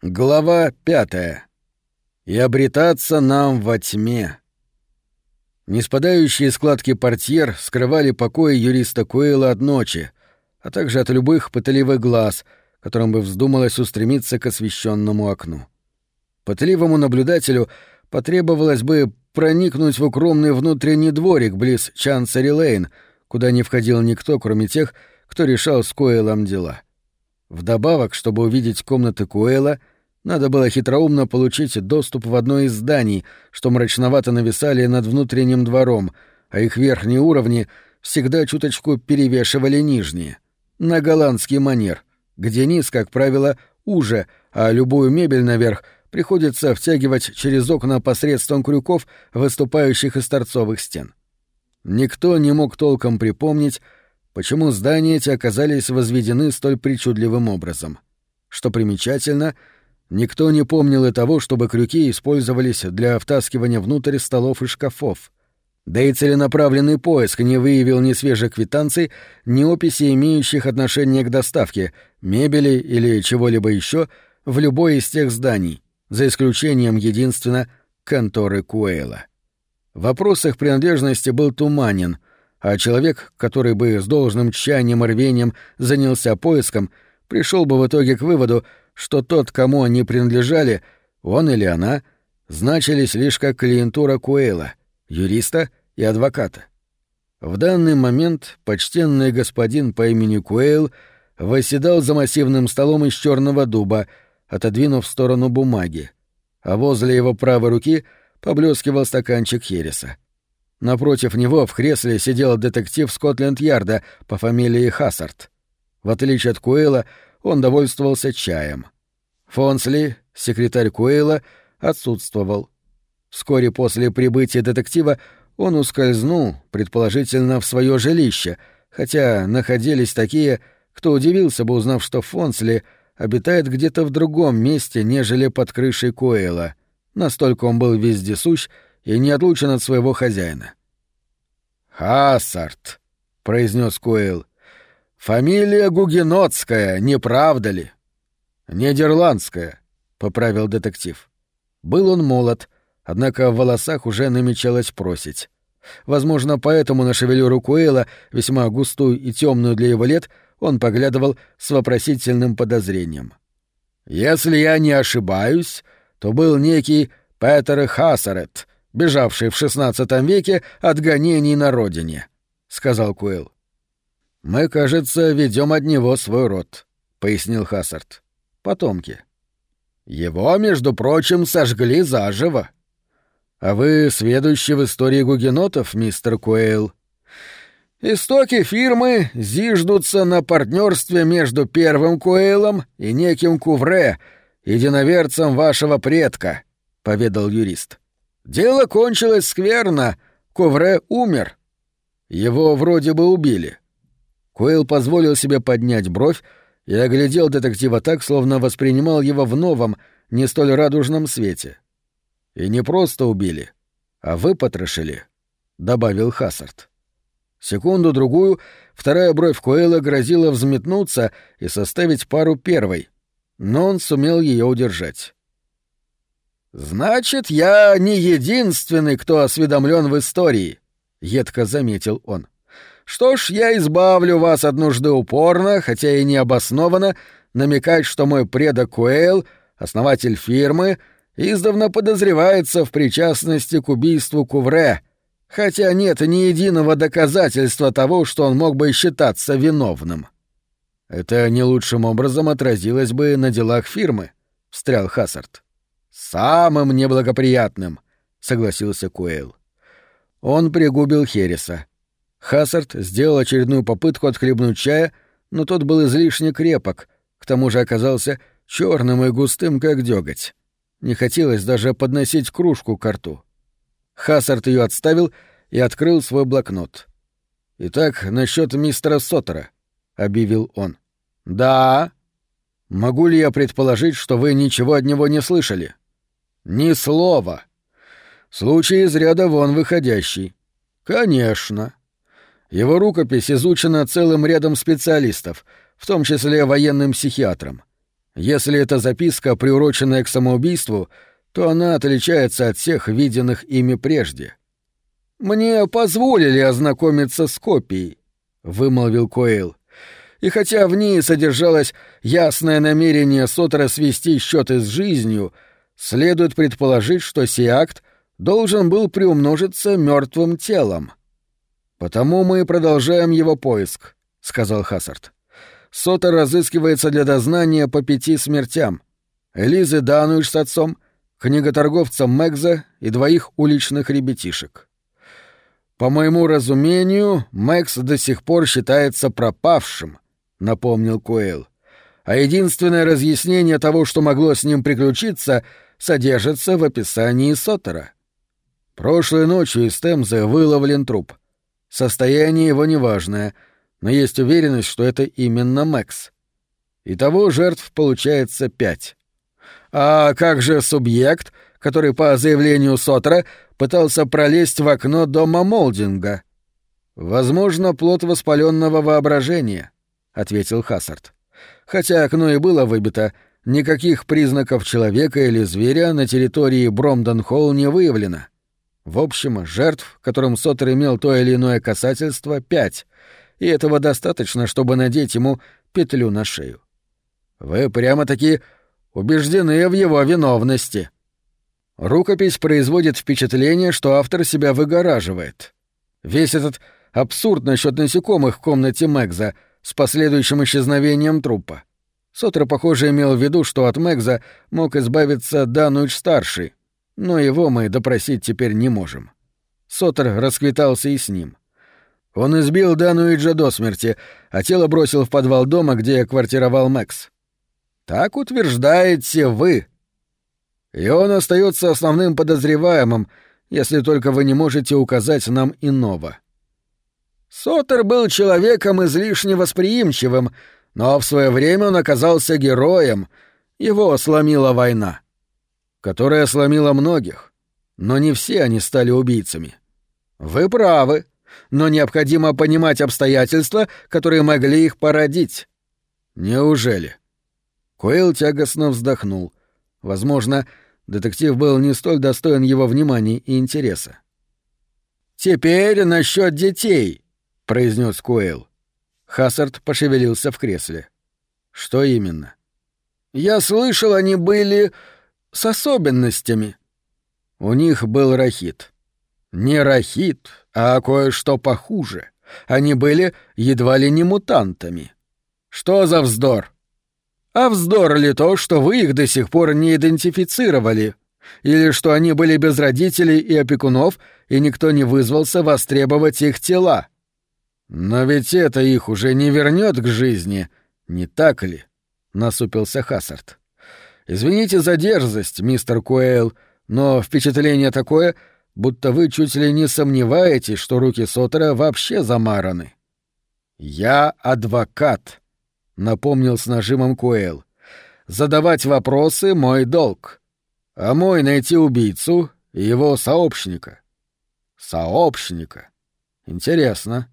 Глава пятая. И обретаться нам во тьме. Неспадающие складки портьер скрывали покои юриста Куэла от ночи, а также от любых пытливых глаз, которым бы вздумалось устремиться к освещенному окну. Пытливому наблюдателю потребовалось бы проникнуть в укромный внутренний дворик близ Чансери-Лейн, куда не входил никто, кроме тех, кто решал с Куэлом дела. Вдобавок, чтобы увидеть комнаты Куэла, надо было хитроумно получить доступ в одно из зданий, что мрачновато нависали над внутренним двором, а их верхние уровни всегда чуточку перевешивали нижние. На голландский манер, где низ, как правило, уже, а любую мебель наверх приходится втягивать через окна посредством крюков, выступающих из торцовых стен. Никто не мог толком припомнить, почему здания эти оказались возведены столь причудливым образом. Что примечательно, никто не помнил и того, чтобы крюки использовались для втаскивания внутрь столов и шкафов. Да и целенаправленный поиск не выявил ни свежих квитанций, ни описи, имеющих отношение к доставке, мебели или чего-либо еще в любой из тех зданий, за исключением единственно конторы Куэйла. Вопрос их принадлежности был туманен — а человек, который бы с должным тщанием и рвением занялся поиском, пришел бы в итоге к выводу, что тот, кому они принадлежали, он или она, значились лишь как клиентура Куэйла, юриста и адвоката. В данный момент почтенный господин по имени Куэйл восседал за массивным столом из черного дуба, отодвинув в сторону бумаги, а возле его правой руки поблескивал стаканчик Хереса. Напротив него в кресле сидел детектив Скотленд-Ярда по фамилии Хассард. В отличие от Куэла, он довольствовался чаем. Фонсли, секретарь Куэла, отсутствовал. Вскоре после прибытия детектива он ускользнул, предположительно, в свое жилище, хотя находились такие, кто удивился бы, узнав, что Фонсли обитает где-то в другом месте, нежели под крышей Куэла. Настолько он был вездесущ, и не отлучен от своего хозяина. «Хассард», — произнес Куэлл, — «фамилия гугенотская, не правда ли?» «Нидерландская», — поправил детектив. Был он молод, однако в волосах уже намечалось просить. Возможно, поэтому на шевелюру Куэла, весьма густую и темную для его лет, он поглядывал с вопросительным подозрением. «Если я не ошибаюсь, то был некий Петер Хассарет, бежавший в XVI веке от гонений на родине», — сказал Куэлл. «Мы, кажется, ведем от него свой род», — пояснил Хассард. «Потомки». «Его, между прочим, сожгли заживо». «А вы сведущий в истории гугенотов, мистер Куэйл?» «Истоки фирмы зиждутся на партнерстве между первым Куэйлом и неким Кувре, единоверцем вашего предка», — поведал юрист. Дело кончилось скверно. Ковре умер. Его вроде бы убили. Куэлл позволил себе поднять бровь и оглядел детектива так, словно воспринимал его в новом, не столь радужном свете. «И не просто убили, а выпотрошили», — добавил Хассард. Секунду-другую вторая бровь Куэлла грозила взметнуться и составить пару первой, но он сумел ее удержать. «Значит, я не единственный, кто осведомлен в истории», — едко заметил он. «Что ж, я избавлю вас от нужды упорно, хотя и необоснованно, намекать, что мой предок Куэйл, основатель фирмы, издавна подозревается в причастности к убийству Кувре, хотя нет ни единого доказательства того, что он мог бы считаться виновным». «Это не лучшим образом отразилось бы на делах фирмы», — встрял Хассард. «Самым неблагоприятным», — согласился Куэйл. Он пригубил Хереса. Хассард сделал очередную попытку отхлебнуть чая, но тот был излишне крепок, к тому же оказался черным и густым, как деготь. Не хотелось даже подносить кружку к рту. Хассард ее отставил и открыл свой блокнот. «Итак, насчет мистера Соттера», — объявил он. «Да». «Могу ли я предположить, что вы ничего от него не слышали?» Ни слова. Случай из ряда вон выходящий. Конечно. Его рукопись изучена целым рядом специалистов, в том числе военным психиатром. Если это записка, приуроченная к самоубийству, то она отличается от всех виденных ими прежде. «Мне позволили ознакомиться с копией», — вымолвил Коэл. И хотя в ней содержалось ясное намерение Сотера свести счеты с жизнью, следует предположить, что сей акт должен был приумножиться мертвым телом. «Потому мы продолжаем его поиск», — сказал Хассард. «Сотер разыскивается для дознания по пяти смертям. Элизы Дануиш с отцом, книготорговца Мэгза и двоих уличных ребятишек. По моему разумению, Мэкс до сих пор считается пропавшим, — напомнил Куэлл. «А единственное разъяснение того, что могло с ним приключиться, содержится в описании Соттера. Прошлой ночью из Темзы выловлен труп. Состояние его неважное, но есть уверенность, что это именно Мэкс. Итого жертв получается пять. А как же субъект, который по заявлению Сотера пытался пролезть в окно дома Молдинга? Возможно, плод воспаленного воображения — ответил Хассард. Хотя окно и было выбито, никаких признаков человека или зверя на территории Бромдон-Холл не выявлено. В общем, жертв, которым Соттер имел то или иное касательство, пять, и этого достаточно, чтобы надеть ему петлю на шею. Вы прямо-таки убеждены в его виновности. Рукопись производит впечатление, что автор себя выгораживает. Весь этот абсурд насчет насекомых в комнате Мэгза — с последующим исчезновением трупа. Сотер, похоже, имел в виду, что от Мэгза мог избавиться Дануич-старший, но его мы допросить теперь не можем. Сотер расквитался и с ним. Он избил Дануиджа до смерти, а тело бросил в подвал дома, где квартировал Мэкс. Так утверждаете вы. И он остается основным подозреваемым, если только вы не можете указать нам иного. Сотер был человеком излишне восприимчивым, но в свое время он оказался героем. Его сломила война. Которая сломила многих. Но не все они стали убийцами. Вы правы, но необходимо понимать обстоятельства, которые могли их породить. Неужели? Койл тягостно вздохнул. Возможно, детектив был не столь достоин его внимания и интереса. «Теперь насчет детей», произнес Куэйл. Хассард пошевелился в кресле. Что именно? Я слышал, они были с особенностями. У них был рахит. Не рахит, а кое-что похуже. Они были едва ли не мутантами. Что за вздор? А вздор ли то, что вы их до сих пор не идентифицировали? Или что они были без родителей и опекунов, и никто не вызвался востребовать их тела? «Но ведь это их уже не вернет к жизни, не так ли?» — насупился Хассард. «Извините за дерзость, мистер Куэйл, но впечатление такое, будто вы чуть ли не сомневаетесь, что руки Сотера вообще замараны». «Я адвокат», — напомнил с нажимом Куэйл. «Задавать вопросы — мой долг, а мой — найти убийцу и его сообщника». «Сообщника? Интересно».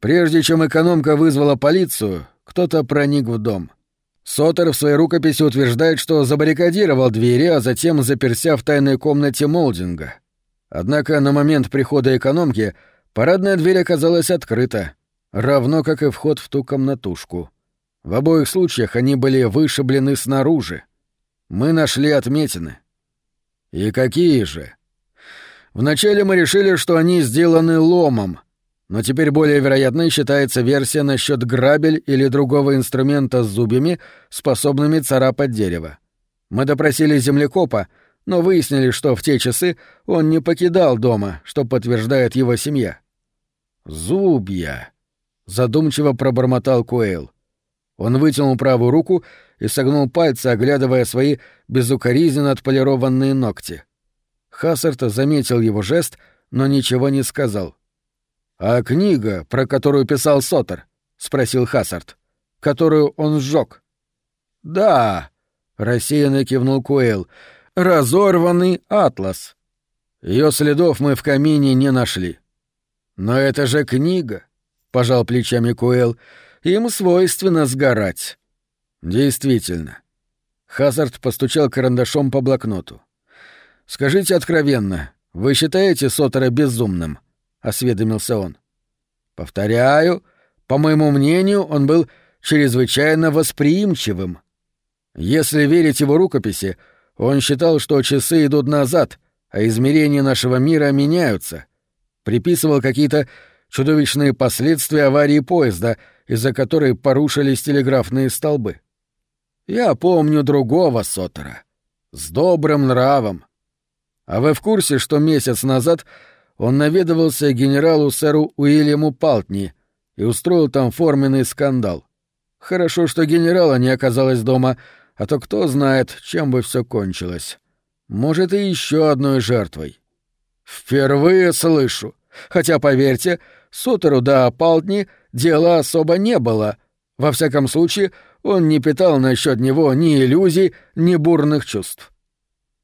Прежде чем экономка вызвала полицию, кто-то проник в дом. Сотер в своей рукописи утверждает, что забаррикадировал двери, а затем заперся в тайной комнате молдинга. Однако на момент прихода экономки парадная дверь оказалась открыта, равно как и вход в ту комнатушку. В обоих случаях они были вышиблены снаружи. Мы нашли отметины. И какие же? Вначале мы решили, что они сделаны ломом — но теперь более вероятной считается версия насчет грабель или другого инструмента с зубьями, способными царапать дерево. Мы допросили землекопа, но выяснили, что в те часы он не покидал дома, что подтверждает его семья. «Зубья!» — задумчиво пробормотал Куэйл. Он вытянул правую руку и согнул пальцы, оглядывая свои безукоризненно отполированные ногти. Хассарт заметил его жест, но ничего не сказал. «А книга, про которую писал Сотер?» — спросил Хассард. «Которую он сжег. «Да», — рассеянно кивнул Куэлл, — «разорванный атлас. Ее следов мы в камине не нашли». «Но это же книга», — пожал плечами Куэлл, — «им свойственно сгорать». «Действительно. Хазард постучал карандашом по блокноту. «Скажите откровенно, вы считаете Сотера безумным?» — осведомился он. «Повторяю, по моему мнению, он был чрезвычайно восприимчивым. Если верить его рукописи, он считал, что часы идут назад, а измерения нашего мира меняются. Приписывал какие-то чудовищные последствия аварии поезда, из-за которой порушились телеграфные столбы. Я помню другого Сотера. С добрым нравом. А вы в курсе, что месяц назад он наведывался генералу сэру Уильяму Палтни и устроил там форменный скандал? Хорошо, что генерала не оказалось дома, а то кто знает, чем бы все кончилось. Может, и еще одной жертвой. Впервые слышу. Хотя, поверьте, Сотеру да Палтни дела особо не было. Во всяком случае, он не питал насчет него ни иллюзий, ни бурных чувств.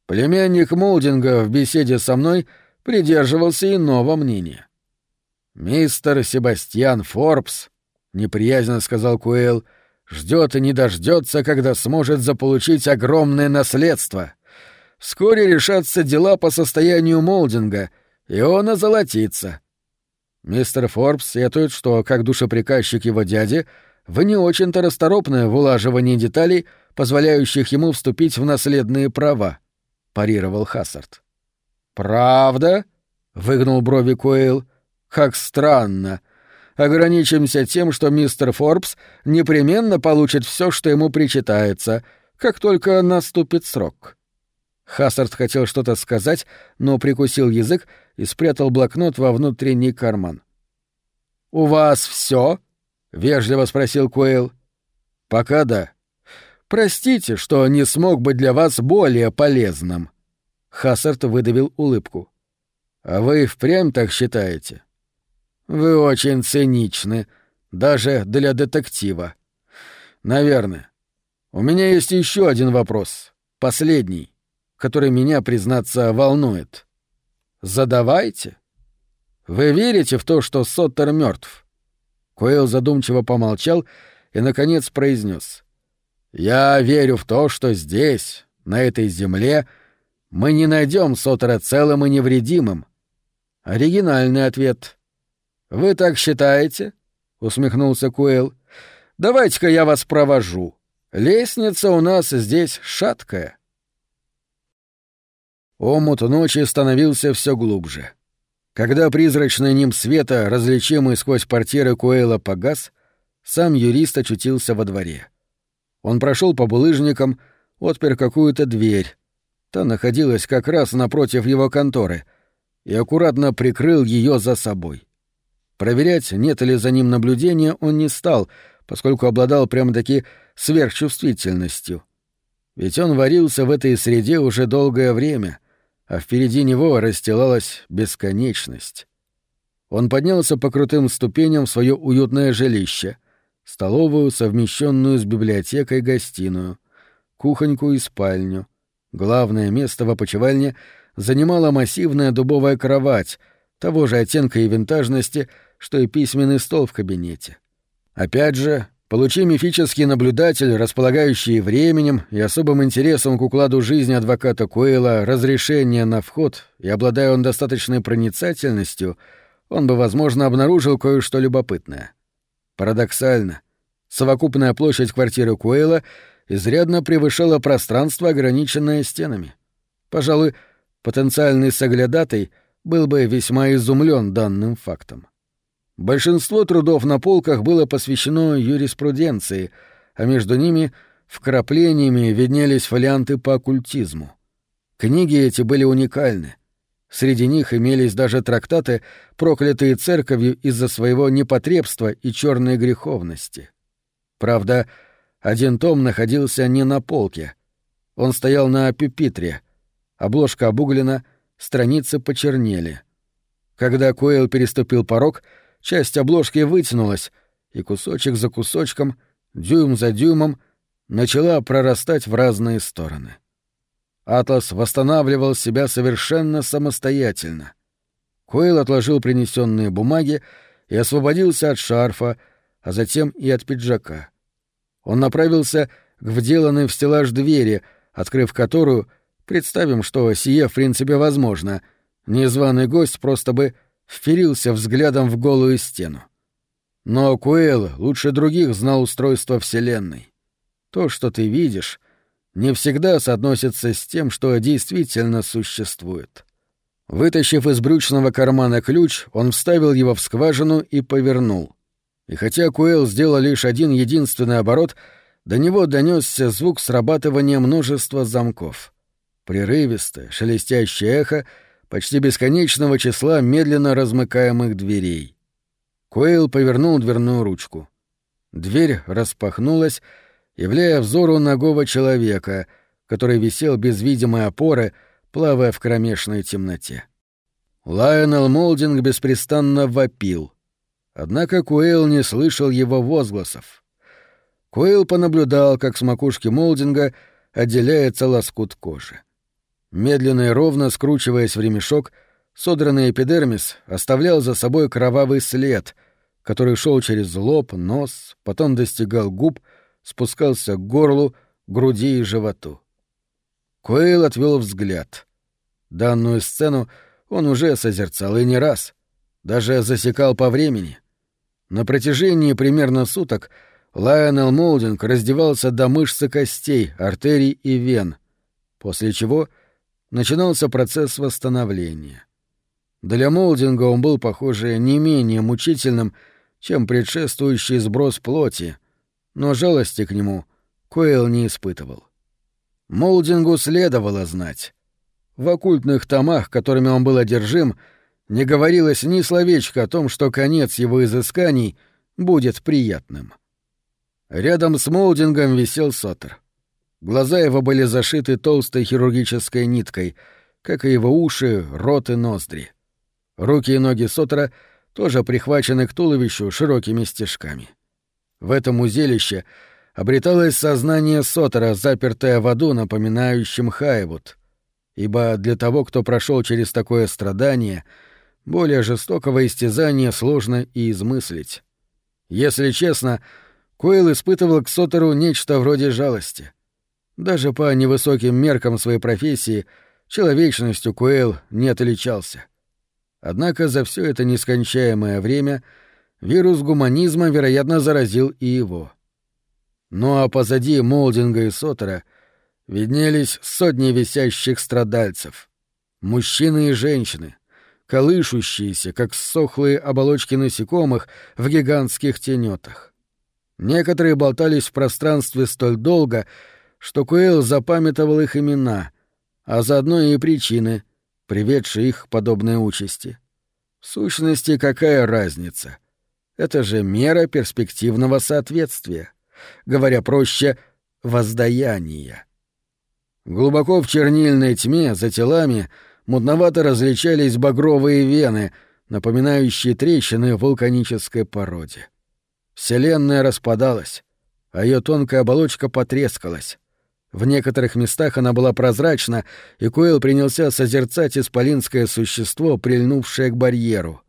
Племянник Молдинга в беседе со мной придерживался иного мнения. «Мистер Себастьян Форбс», — неприязненно сказал Куэлл, ждет и не дождется, когда сможет заполучить огромное наследство. Вскоре решатся дела по состоянию молдинга, и он озолотится. Мистер Форбс сетует, что, как душеприказчик его дяди, вы не очень-то расторопны в улаживании деталей, позволяющих ему вступить в наследные права, — парировал Хассард. «Правда?» — выгнул брови Койл. «Как странно ограничимся тем, что мистер Форбс непременно получит все, что ему причитается, как только наступит срок. Хассард хотел что-то сказать, но прикусил язык и спрятал блокнот во внутренний карман. «У вас все? вежливо спросил Куэйл. «Пока да. Простите, что не смог быть для вас более полезным». Хассард выдавил улыбку. «А вы впрямь так считаете?» Вы очень циничны, даже для детектива. Наверное. У меня есть еще один вопрос, последний, который меня, признаться, волнует. Задавайте. Вы верите в то, что Соттер мертв? Коэл задумчиво помолчал и, наконец, произнес: «Я верю в то, что здесь, на этой земле, мы не найдем Соттера целым и невредимым». Оригинальный ответ. «Вы так считаете?» — усмехнулся Куэлл. «Давайте-ка я вас провожу. Лестница у нас здесь шаткая». Омут ночи становился все глубже. Когда призрачный ним света, различимый сквозь портьеры Куэла, погас, сам юрист очутился во дворе. Он прошел по булыжникам, отпер какую-то дверь. Та находилась как раз напротив его конторы и аккуратно прикрыл ее за собой. Проверять, нет ли за ним наблюдения, он не стал, поскольку обладал прямо-таки сверхчувствительностью. Ведь он варился в этой среде уже долгое время, а впереди него расстилалась бесконечность. Он поднялся по крутым ступеням в свое уютное жилище, столовую, совмещенную с библиотекой гостиную, кухоньку и спальню. Главное место в опочивальне занимала массивная дубовая кровать — того же оттенка и винтажности, что и письменный стол в кабинете. Опять же, получи мифический наблюдатель, располагающий временем и особым интересом к укладу жизни адвоката Куэла разрешение на вход, и обладая он достаточной проницательностью, он бы, возможно, обнаружил кое-что любопытное. Парадоксально, совокупная площадь квартиры Куэла изрядно превышала пространство, ограниченное стенами. Пожалуй, потенциальный соглядатый — был бы весьма изумлен данным фактом. Большинство трудов на полках было посвящено юриспруденции, а между ними вкраплениями виднелись фолианты по оккультизму. Книги эти были уникальны. Среди них имелись даже трактаты, проклятые церковью из-за своего непотребства и черной греховности. Правда, один том находился не на полке. Он стоял на пюпитре. Обложка обуглена — страницы почернели. Когда Койл переступил порог, часть обложки вытянулась, и кусочек за кусочком, дюйм за дюймом, начала прорастать в разные стороны. Атлас восстанавливал себя совершенно самостоятельно. Койл отложил принесенные бумаги и освободился от шарфа, а затем и от пиджака. Он направился к вделанной в стеллаж двери, открыв которую, представим, что сие в принципе возможно, незваный гость просто бы вперился взглядом в голую стену. Но Куэл лучше других знал устройство Вселенной. То, что ты видишь, не всегда соотносится с тем, что действительно существует. Вытащив из брючного кармана ключ, он вставил его в скважину и повернул. И хотя Куэл сделал лишь один единственный оборот, до него донесся звук срабатывания множества замков. Прерывистое, шелестящее эхо почти бесконечного числа медленно размыкаемых дверей. Куэйл повернул дверную ручку. Дверь распахнулась, являя взору ногого человека, который висел без видимой опоры, плавая в кромешной темноте. Лайонел Молдинг беспрестанно вопил. Однако Куэйл не слышал его возгласов. Куэйл понаблюдал, как с макушки Молдинга отделяется лоскут кожи. Медленно и ровно скручиваясь в ремешок, содранный эпидермис оставлял за собой кровавый след, который шел через лоб, нос, потом достигал губ — спускался к горлу, груди и животу. Коэл отвел взгляд. Данную сцену он уже созерцал и не раз, даже засекал по времени. На протяжении примерно суток Лайонел Молдинг раздевался до мышц и костей, артерий и вен, после чего начинался процесс восстановления. Для Молдинга он был, похоже, не менее мучительным, чем предшествующий сброс плоти, но жалости к нему Коэл не испытывал. Молдингу следовало знать. В оккультных томах, которыми он был одержим, не говорилось ни словечка о том, что конец его изысканий будет приятным. Рядом с Молдингом висел Соттер. Глаза его были зашиты толстой хирургической ниткой, как и его уши, рот и ноздри. Руки и ноги Соттера тоже прихвачены к туловищу широкими стежками. — в этом узелище обреталось сознание Сотора, запертое в аду, напоминающем Хайвуд. Ибо для того, кто прошел через такое страдание, более жестокого истязания сложно и измыслить. Если честно, Койл испытывал к Сотору нечто вроде жалости. Даже по невысоким меркам своей профессии человечностью Куэлл не отличался. Однако за все это нескончаемое время — вирус гуманизма, вероятно, заразил и его. Ну а позади Молдинга и Сотера виднелись сотни висящих страдальцев. Мужчины и женщины, колышущиеся, как сохлые оболочки насекомых в гигантских тенетах. Некоторые болтались в пространстве столь долго, что Куэлл запамятовал их имена, а заодно и причины, приведшие их к подобной участи. В сущности, какая разница — это же мера перспективного соответствия. Говоря проще, воздаяние. Глубоко в чернильной тьме за телами мутновато различались багровые вены, напоминающие трещины в вулканической породе. Вселенная распадалась, а ее тонкая оболочка потрескалась. В некоторых местах она была прозрачна, и Куэлл принялся созерцать исполинское существо, прильнувшее к барьеру.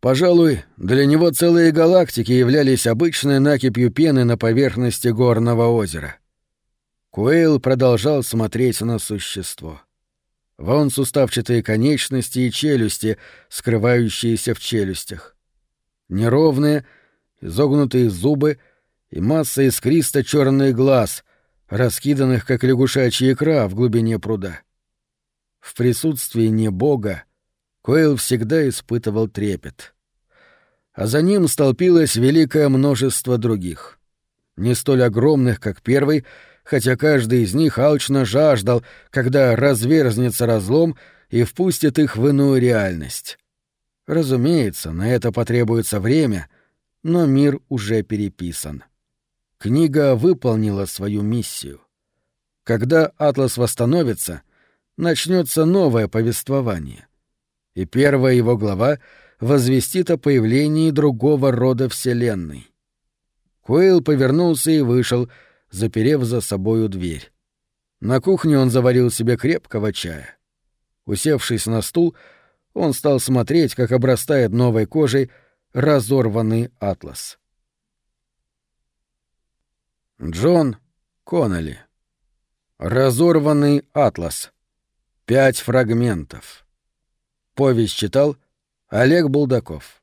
Пожалуй, для него целые галактики являлись обычной накипью пены на поверхности горного озера. Куэйл продолжал смотреть на существо. Вон суставчатые конечности и челюсти, скрывающиеся в челюстях. Неровные, изогнутые зубы и масса искристо черный глаз, раскиданных, как лягушачьи икра в глубине пруда. В присутствии не бога Койл всегда испытывал трепет а за ним столпилось великое множество других. Не столь огромных, как первый, хотя каждый из них алчно жаждал, когда разверзнется разлом и впустит их в иную реальность. Разумеется, на это потребуется время, но мир уже переписан. Книга выполнила свою миссию. Когда Атлас восстановится, начнется новое повествование. И первая его глава — возвестит о появлении другого рода Вселенной. Куэлл повернулся и вышел, заперев за собою дверь. На кухне он заварил себе крепкого чая. Усевшись на стул, он стал смотреть, как обрастает новой кожей разорванный атлас. Джон Конноли. Разорванный атлас. Пять фрагментов. Повесть читал Олег Булдаков.